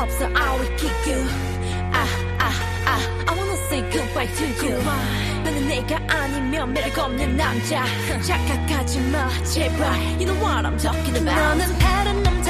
up, so I will kick you. I I I. I wanna say goodbye to you. Goodbye. 너는 내가 아니면 매력 없는 남자. 착각하지 마, 제발. You know what I'm talking about. 너는 다른 남자.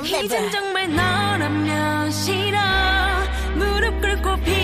이젠 정말 너라면 싫어 무릎 꿇고 비